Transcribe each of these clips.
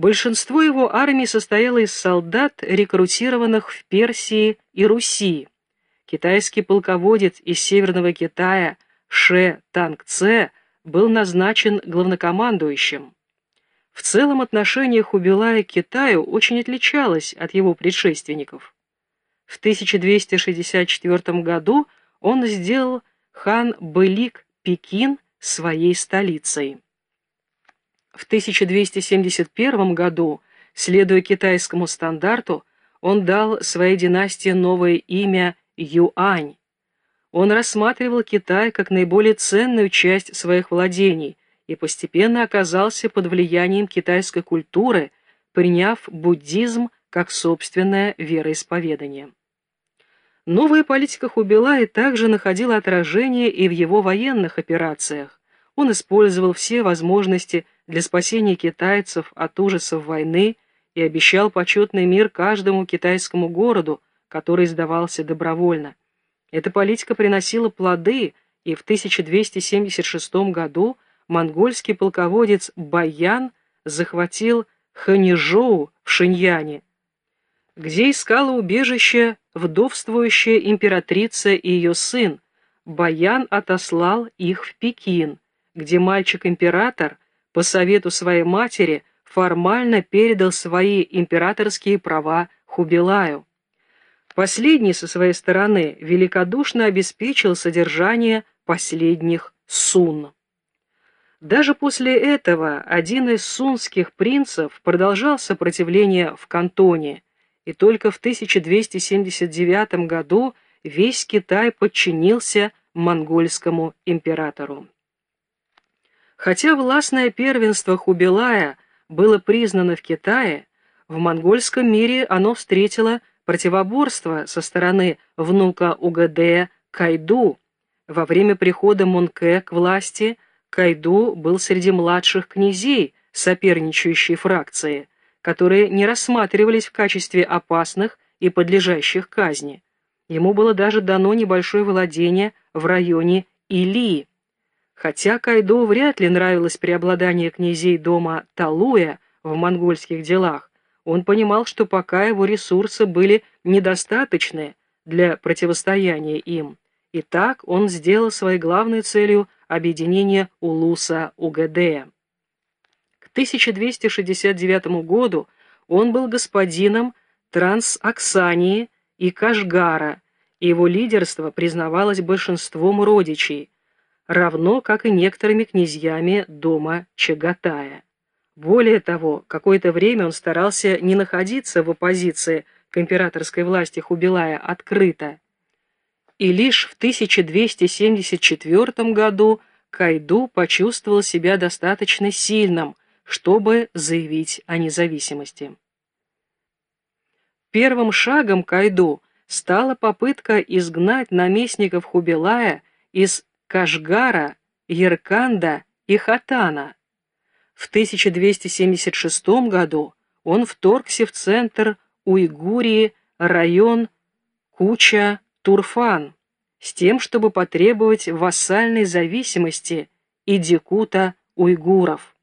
Большинство его армии состояло из солдат, рекрутированных в Персии и Руси. Китайский полководец из Северного Китая Ше Танг-Це был назначен главнокомандующим. В целом отношение Хубилая к Китаю очень отличалось от его предшественников. В 1264 году он сделал хан Былик Пекин своей столицей. В 1271 году, следуя китайскому стандарту, он дал своей династии новое имя Юань. Он рассматривал Китай как наиболее ценную часть своих владений и постепенно оказался под влиянием китайской культуры, приняв буддизм как собственное вероисповедание. Новая политика Хубилая также находила отражение и в его военных операциях. Он использовал все возможности для спасения китайцев от ужасов войны и обещал почетный мир каждому китайскому городу, который сдавался добровольно. Эта политика приносила плоды, и в 1276 году монгольский полководец Баян захватил Ханижоу в Шиньяне, где искала убежище вдовствующая императрица и ее сын. Баян отослал их в Пекин, где мальчик-император по совету своей матери формально передал свои императорские права Хубилаю. Последний, со своей стороны, великодушно обеспечил содержание последних сун. Даже после этого один из сунских принцев продолжал сопротивление в кантоне, и только в 1279 году весь Китай подчинился монгольскому императору. Хотя властное первенство Хубилая было признано в Китае, в монгольском мире оно встретило противоборство со стороны внука Угадея Кайду. Во время прихода Мунке к власти Кайду был среди младших князей соперничающей фракции, которые не рассматривались в качестве опасных и подлежащих казни. Ему было даже дано небольшое владение в районе Илии. Хотя Кайдо вряд ли нравилось преобладание князей дома Талуя в монгольских делах, он понимал, что пока его ресурсы были недостаточны для противостояния им, и так он сделал своей главной целью объединение Улуса Угадея. К 1269 году он был господином Трансаксании и Кашгара, и его лидерство признавалось большинством родичей, равно как и некоторыми князьями дома Чагатая. Более того, какое-то время он старался не находиться в оппозиции к императорской власти Хубилая открыто. И лишь в 1274 году Кайду почувствовал себя достаточно сильным, чтобы заявить о независимости. Первым шагом Кайду стала попытка изгнать наместников Хубилая из Кашгара, Ерканда и Хатана. В 1276 году он вторгся в центр Уйгурии, район Куча-Турфан, с тем, чтобы потребовать вассальной зависимости Идикута уйгуров.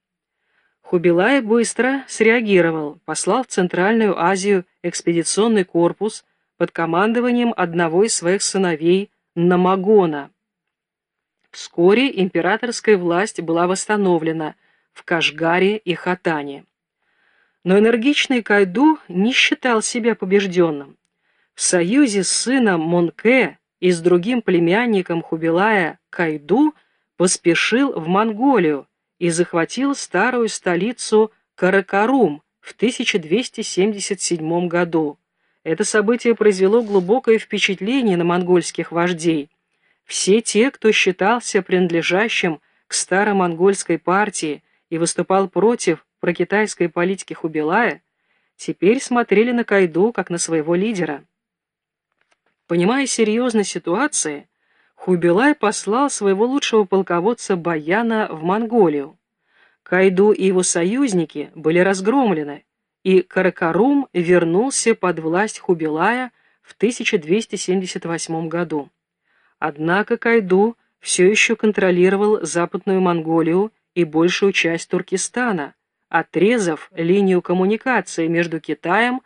Хубилай быстро среагировал, послал в Центральную Азию экспедиционный корпус под командованием одного из своих сыновей Намагона. Вскоре императорская власть была восстановлена в Кашгаре и Хатане. Но энергичный Кайду не считал себя побежденным. В союзе с сыном Монке и с другим племянником Хубилая Кайду поспешил в Монголию и захватил старую столицу Каракарум в 1277 году. Это событие произвело глубокое впечатление на монгольских вождей. Все те, кто считался принадлежащим к старомонгольской партии и выступал против прокитайской политики Хубилая, теперь смотрели на Кайду как на своего лидера. Понимая серьезность ситуации, Хубилай послал своего лучшего полководца Баяна в Монголию. Кайду и его союзники были разгромлены, и Каракарум вернулся под власть Хубилая в 1278 году. Однако Кайду все еще контролировал Западную Монголию и большую часть Туркестана, отрезав линию коммуникации между Китаем